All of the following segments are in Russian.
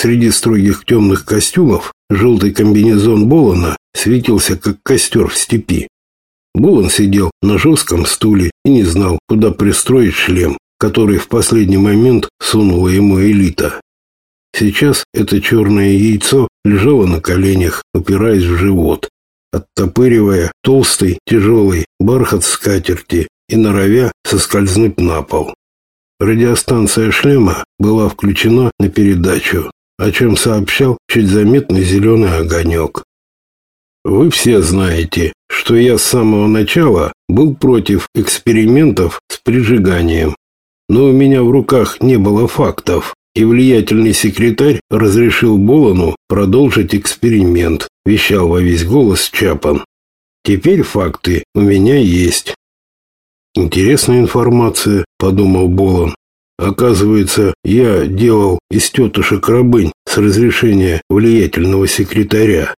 Среди строгих темных костюмов желтый комбинезон Болона светился, как костер в степи. Болон сидел на жестком стуле и не знал, куда пристроить шлем, который в последний момент сунула ему элита. Сейчас это черное яйцо лежало на коленях, упираясь в живот, оттопыривая толстый, тяжелый бархат скатерти и норовя соскользнуть на пол. Радиостанция шлема была включена на передачу, о чем сообщал чуть заметный зеленый огонек. Вы все знаете, что я с самого начала был против экспериментов с прижиганием. Но у меня в руках не было фактов, и влиятельный секретарь разрешил Болону продолжить эксперимент, вещал во весь голос Чапан. Теперь факты у меня есть. Интересная информация, подумал Болон. Оказывается, я делал из тетушек рабынь с разрешения влиятельного секретаря.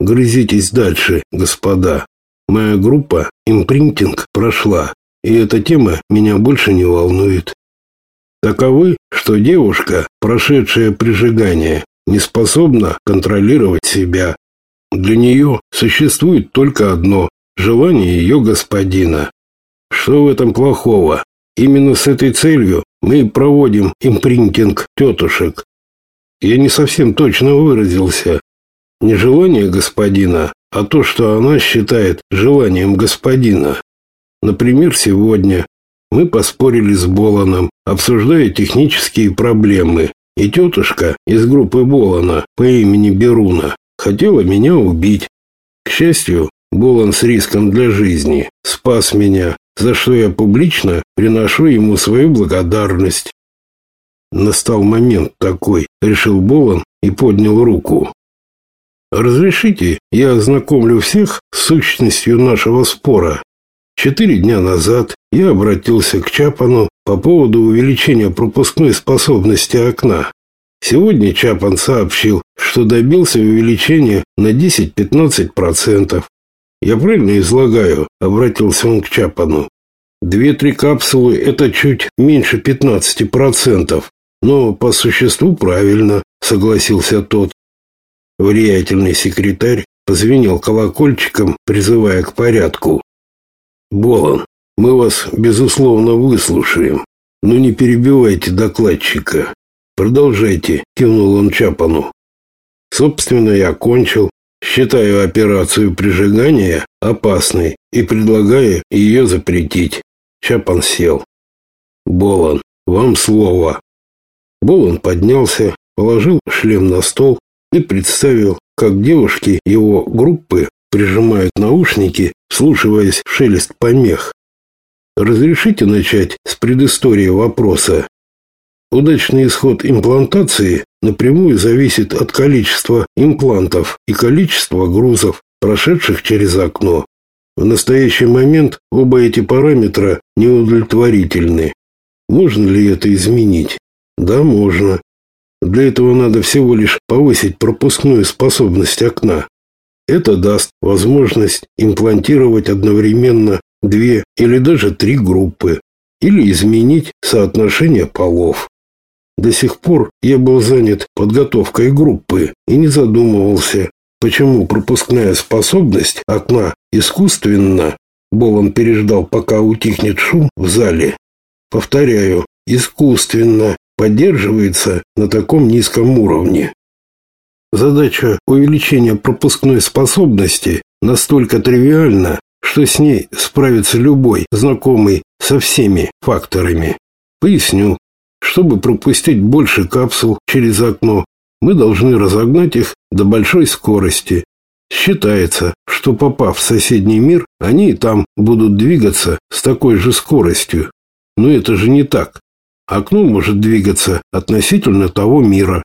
Грызитесь дальше, господа. Моя группа импринтинг прошла, и эта тема меня больше не волнует. Таковы, что девушка, прошедшая прижигание, не способна контролировать себя. Для нее существует только одно – желание ее господина. Что в этом плохого? Именно с этой целью мы проводим импринтинг тетушек. Я не совсем точно выразился. Не желание господина, а то, что она считает желанием господина. Например, сегодня мы поспорили с Боланом, обсуждая технические проблемы, и тетушка из группы Болана по имени Беруна хотела меня убить. К счастью, Болан с риском для жизни спас меня, за что я публично приношу ему свою благодарность. Настал момент такой, решил Болан и поднял руку. Разрешите, я ознакомлю всех с сущностью нашего спора. Четыре дня назад я обратился к Чапану по поводу увеличения пропускной способности окна. Сегодня Чапан сообщил, что добился увеличения на 10-15%. Я правильно излагаю, обратился он к Чапану. Две-три капсулы это чуть меньше 15%, но по существу правильно, согласился тот. Влиятельный секретарь позвенел колокольчиком, призывая к порядку. Болон, мы вас, безусловно, выслушаем, но не перебивайте докладчика. Продолжайте, кивнул он Чапану. Собственно, я кончил. Считаю операцию прижигания опасной и предлагаю ее запретить. Чапан сел. Болон, вам слово. Болон поднялся, положил шлем на стол и представил, как девушки его группы прижимают наушники, вслушиваясь в шелест помех. Разрешите начать с предыстории вопроса. Удачный исход имплантации напрямую зависит от количества имплантов и количества грузов, прошедших через окно. В настоящий момент оба эти параметра неудовлетворительны. Можно ли это изменить? Да, можно. Для этого надо всего лишь повысить пропускную способность окна. Это даст возможность имплантировать одновременно две или даже три группы или изменить соотношение полов. До сих пор я был занят подготовкой группы и не задумывался, почему пропускная способность окна искусственно. Болон переждал, пока утихнет шум в зале. Повторяю, искусственно поддерживается на таком низком уровне. Задача увеличения пропускной способности настолько тривиальна, что с ней справится любой, знакомый со всеми факторами. Поясню. Чтобы пропустить больше капсул через окно, мы должны разогнать их до большой скорости. Считается, что попав в соседний мир, они там будут двигаться с такой же скоростью. Но это же не так. Окно может двигаться относительно того мира,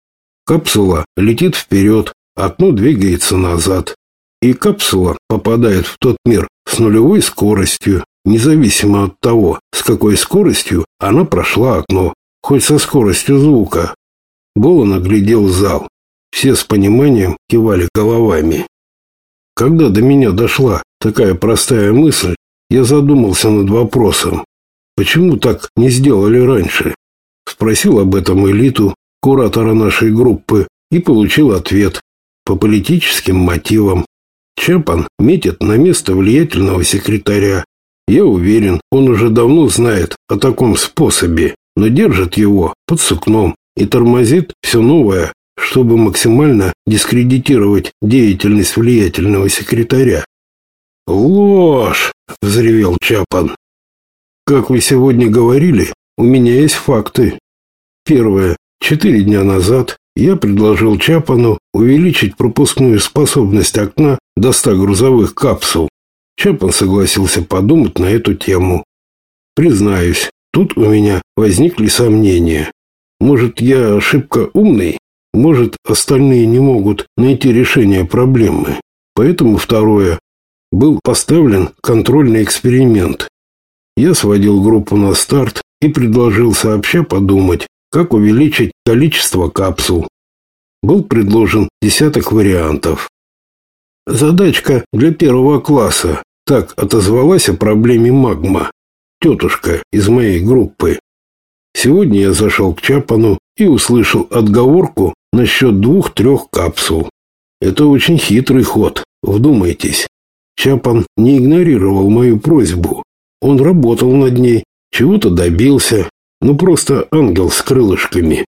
Капсула летит вперед, окно двигается назад. И капсула попадает в тот мир с нулевой скоростью, независимо от того, с какой скоростью она прошла окно, хоть со скоростью звука. Болон оглядел зал. Все с пониманием кивали головами. Когда до меня дошла такая простая мысль, я задумался над вопросом. Почему так не сделали раньше? Спросил об этом элиту, куратора нашей группы, и получил ответ по политическим мотивам. Чапан метит на место влиятельного секретаря. Я уверен, он уже давно знает о таком способе, но держит его под сукном и тормозит все новое, чтобы максимально дискредитировать деятельность влиятельного секретаря. «Ложь!» — взревел Чапан. «Как вы сегодня говорили, у меня есть факты. Первое. Четыре дня назад я предложил Чапану увеличить пропускную способность окна до 100 грузовых капсул. Чапан согласился подумать на эту тему. Признаюсь, тут у меня возникли сомнения. Может, я ошибка умный? Может, остальные не могут найти решение проблемы? Поэтому второе. Был поставлен контрольный эксперимент. Я сводил группу на старт и предложил сообща подумать, как увеличить количество капсул. Был предложен десяток вариантов. Задачка для первого класса. Так отозвалась о проблеме магма. Тетушка из моей группы. Сегодня я зашел к Чапану и услышал отговорку насчет двух-трех капсул. Это очень хитрый ход, вдумайтесь. Чапан не игнорировал мою просьбу. Он работал над ней, чего-то добился, ну просто ангел с крылышками.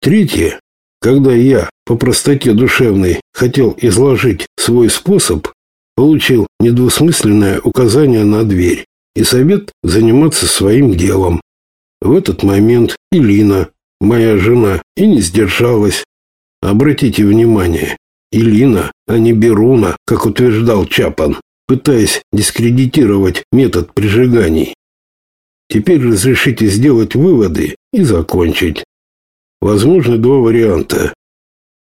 Третье. Когда я по простоте душевной хотел изложить свой способ, получил недвусмысленное указание на дверь и совет заниматься своим делом. В этот момент Илина, моя жена, и не сдержалась. Обратите внимание, Илина, а не Беруна, как утверждал Чапан, пытаясь дискредитировать метод прижиганий. Теперь разрешите сделать выводы и закончить. Возможны два варианта.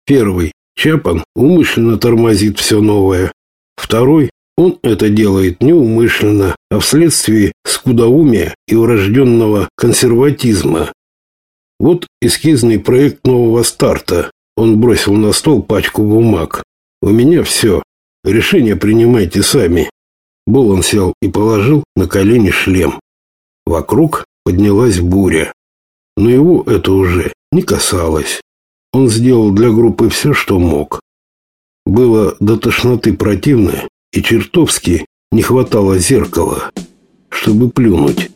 Первый. Чапан умышленно тормозит все новое. Второй. Он это делает неумышленно, а вследствие скудоумия и урожденного консерватизма. Вот эскизный проект нового старта. Он бросил на стол пачку бумаг. У меня все. Решение принимайте сами. Болон сел и положил на колени шлем. Вокруг поднялась буря. Но его это уже не касалось. Он сделал для группы все, что мог. Было до тошноты противно и чертовски не хватало зеркала, чтобы плюнуть.